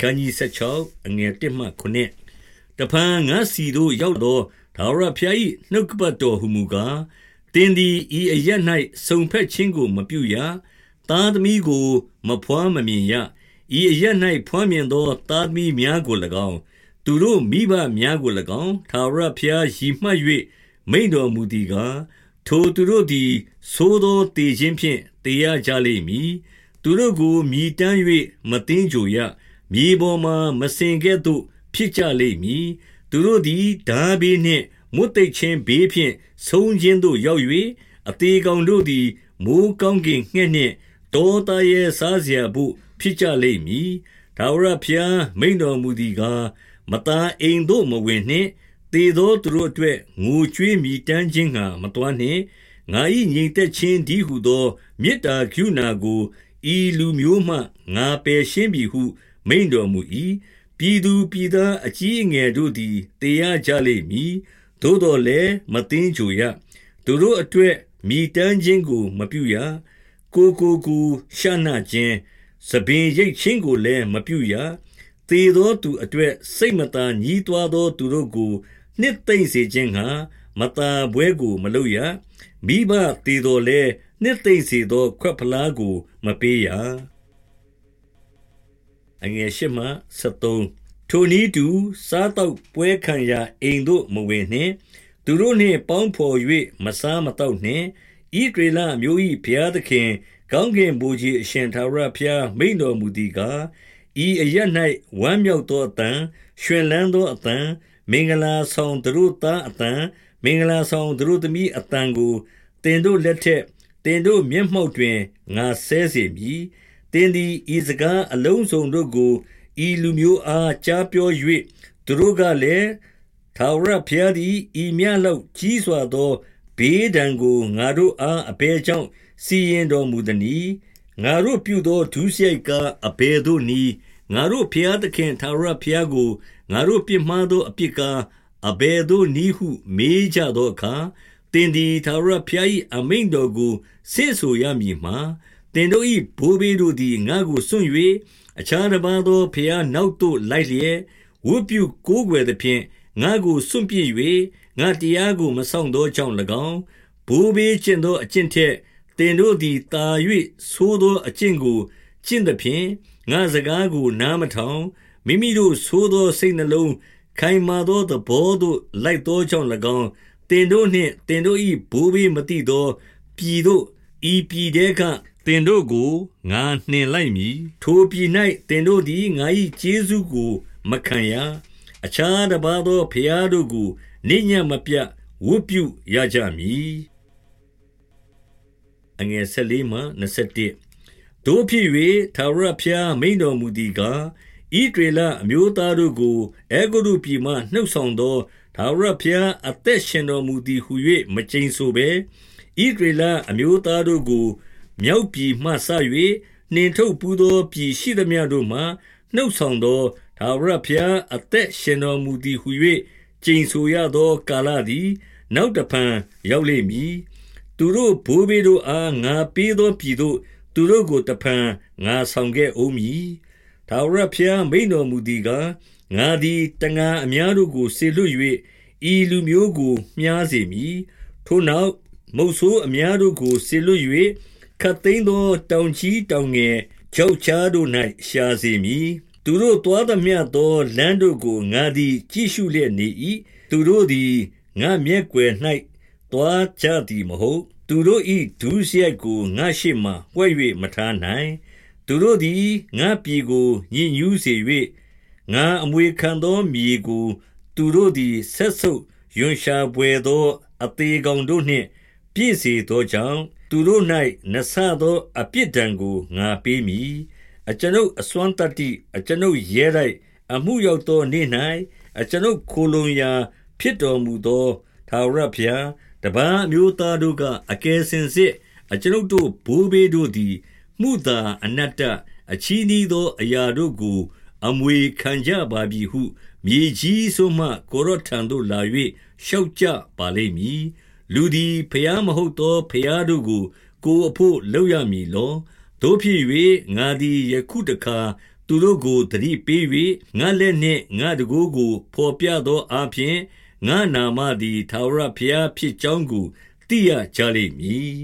ခန်းကြီး16အငယ်1မှ9တဖန်ငါစီတို့ရောက်သောဒါဝရဖျား၏နှုတ်ကပတ်တော်ဟုမူကားတင်းသည်ဤအရ၌စုံဖက်ခြင်းကိုမပြုရသားသမီးကို မဖွားမမြင်ရဤအရ၌ဖွားမြင်သောသားသမီးများကို၎င်းသူတို့မိဘများကို၎င်းသာဝရဖျားရည်မှတ်၍မိန်တော်မူသည်ကားထိုသူတို့သည်သိုးသောတည်ခြင်းဖြင့်တရားကြလိမ့်မည်သူတို့ကိုမြည်တမ်း၍မသိကြရ မြေပေါ်မှမစင်ကဲ့သို့ ဖြစ်ကြလိမ့်မည် သူတို့သည်ဓာဘေးနှင့် မွတ်သိပ်ခြင်းဘေးဖြင့် ဆုံးခြင်းသို့ရောက်၍အသေးကောင်တို့သည် မိုးကောင်းကင်ငှက်နှင့် တောသားရဲ့စားစရာဘုဖြစ်ကြလိမ့်မည်ဒါဝရဖျား မိန်တော်မူသည်ကားမตาအိမ်သို့ မဝင်နှင့် သေသောသူတို့အတွက် ငိုကြွေးမြည်တမ်းခြင်းငှာမတွားနှင့် ငါ၏ညီသက်ချင်းဒီဟုသော မေတ္တာကရုဏာကို ဤလူမျိုးမှ ငါပယ်ရှင်းပြီဟု မိန်တော်မူ၏ပြည်သူပြည်သားအကြီးအငယ်တို့သည်တရားကြလိမ့်မည်သို့တော်လည်းမသိကြရသူတို့အတွက်မိတမ်းခြင်းကိုမပြုရကိုကိုကိုရှာနာခြင်းသပင်ရိတ်ခြင်းကိုလည်းမပြုရသေသောသူအတွက်စိတ်မသာညှီးတွားသောသူတို့ကိုနှစ်သိမ့်စေခြင်းငှာမတာပွဲကိုမလုပ်ရမိဘတည်တော်လဲနှစ်သိမ့်စေသောခွက်ဖလားကို မပေးရ အငယ်ရှိမှ73ထိုနည်းတူစားတော့ပွဲခံရာအိမ်တို့မဝင်နှင့်သူတို့နှင့်ပေါင်းဖော်၍မစားမတော့နှင့်ဤဒေလမျိုး၏ဘုရားသခင်ကောင်းကင်ဘုရားအရှင်သာရဘုရားမိန်တော်မူသည်ကားဤအရ၌ဝမ်းမြောက်သောအတန်ရွှင်လန်းသောအတန်မင်္ဂလာဆောင်သူတို့သားအတန်မင်္ဂလာဆောင်သူတို့သမီးအတန်ကိုတင်တို့လက်ထက်တင်တို့မျက်မှောက်တွင်ငါဆဲစေမည်တ င်သည်ဤစကားအလုံးစုံတို့ကိုဤလူမျိုးအားကြားပြော၍သူတို့ကလည်းသာဝရဖျားသည်ဤမြလောက်ကြီးစွာသောဘေးဒဏ်ကိုငါတို့အားအဘယ်ကြောင့်စီရင်တော်မူသနည်းငါတို့ပြုသောဒုစရိုက်ကအဘယ်သို့နည်းငါတို့ဖျားသခင်သာရဖျားကိုငါတို့ပြစ်မှားသောအပြစ်ကားအဘယ်သို့နည်းဟု မေးကြသောအခါတင်ဒီသာရဖျား၏အမိန်တော်ကိုဆင့်ဆိုရမည်မှာ တင်တို့၏ဘိုးဘေးတို့သည်ငါကိုစွန့်၍အခြားတစ်ပါးသောဖျားနောက်သို့လိုက်လျက်ဝတ်ပြုကိုးကွယ်သဖြင့်ငါကိုစွန့်ပြစ်၍ငါတရားကိုမဆောင်သောကြောင့်၎င်း ဘိုးဘေးကျင့်သောအကျင့်ထက်တင်တို့သည်တာ၍သိုးသောအကျင့်ကို ကျင့်သဖြင့် ငါစကားကို နားမထောင် မိမိတို့သိုးသောစိတ်နှလုံး ခိုင်မာသောသဘောသို့ လိုက်သောကြောင့်၎င်းတင်တို့နှင့်တင်တို့၏ဘိုးဘေးမတိသောပြည်သို့ ဤပြည်တဲက တင်တို့ကိုငါနှင်လိုက်မည်ထိုပြည်၌တင်တို့သည်ငါ၏ကျေးဇူးကိုမခံရအခြားတစ်ပါးသောဖျားတို့ကိုနေညံ့မပြတ်ဝတ်ပြုရကြမည်အငယ်14မှ21တို့ဖြစ်၍သာရဖျားမိန်တော်မူသည်ကားဣဒေလအမျိုးသားတို့ကိုအေဂုရုပြည်မှနှုတ်ဆောင်သောသာရဖျားအသက်ရှင်တော်မူသည်ဟု၍မကျိန်ဆိုဘဲဣဒေလအမျိုးသားတို့ကို မြောက်ပြည်မှဆ၍နှင်ထုတ်ပူသောပြည်ရှိသမျှတို့မှနှုတ်ဆောင်သောသာရဖျားအသက်ရှင်တော်မူသည်ဟု၍ကျိန်ဆိုရသောကာလသည် နောက်တဖန်ရောက်လိမ့်မည်သူတို့ဘိုးဘေးတို့အားငါပေးသောပြည်သို့သူတို့ကိုတဖန်ငါဆောင်ခဲ့အောင်မည်။ထာဝရဘုရားမိန်တော်မူသည်ကားငါသည်တငါအများတို့ကိုဆေလွတ်၍ဤလူမျိုးကိုမြားစေမည်။ထိုနောက်မုတ်ဆိုးအများတို့ကိုဆေလွတ်၍ ခတ်သိမ်းသောတောင်ကြီးတောင်ငယ်ကြောက်ချားတို့၌ရှာစေမည်။သူတို့တွားသမျှသောလမ်းတို့ကိုငါသည်ကြည့်ရှုလျက်နေ၏။သူတို့သည်ငါမျက်ွယ်၌သွားကြသည်မဟုတ် သူတို့၏ဒုစရိုက်ကိုငါရှိမှဝှဲ့၍မထားနိုင်သူတို့သည်ငါပြည်ကိုညှဉ်းညူးစေ၍ငါအမွေခံသောမြေကို သူတို့သည်ဆက်ဆုပ်ယွန်ရှာပွေသော အသေးကောင်တို့နှင့် ပြည့်စေသောကြောင့်သူတို့၌နဆသောအပြစ်ဒဏ်ကိုငါပေးမည်အကျွန်ုပ်အစွမ်းတတ္တိအကျွန်ုပ်ရဲတိုက်အမှုရောက်သောနေ့၌အကျွန်ုပ်ခိုလုံရာ ဖြစ်တော်မူသောသာရဖျားတပန်းမျိုးသားတို့ကအကယ်စင်စစ်အကျွန်ုပ်တို့ဘိုးဘေးတို့သည်မှုသာအနတ္တအချီးနှီးသောအရာတို့ကို အမွေခံကြပါပြီဟု မြေကြီးဆိုမှကိုရထံသို့လာ၍ရှောက်ကြပါလိမ့်မည် လူသည်ဖျားမဟုတ်သောဖျားတို့ကို ကိုအဖို့လောက်ရမည်လောတို့ဖြစ်၍ငါသည်ယခုတခါသူတို့ကိုသတိပေး၍ငါလက်နှင့်ငါတကိုးကိုဖော်ပြသောအားဖြင့်ငါနာမသည်ထာဝရဘုရားဖြစ်ကြောင်းကိုသိရကြလိမ့်မည်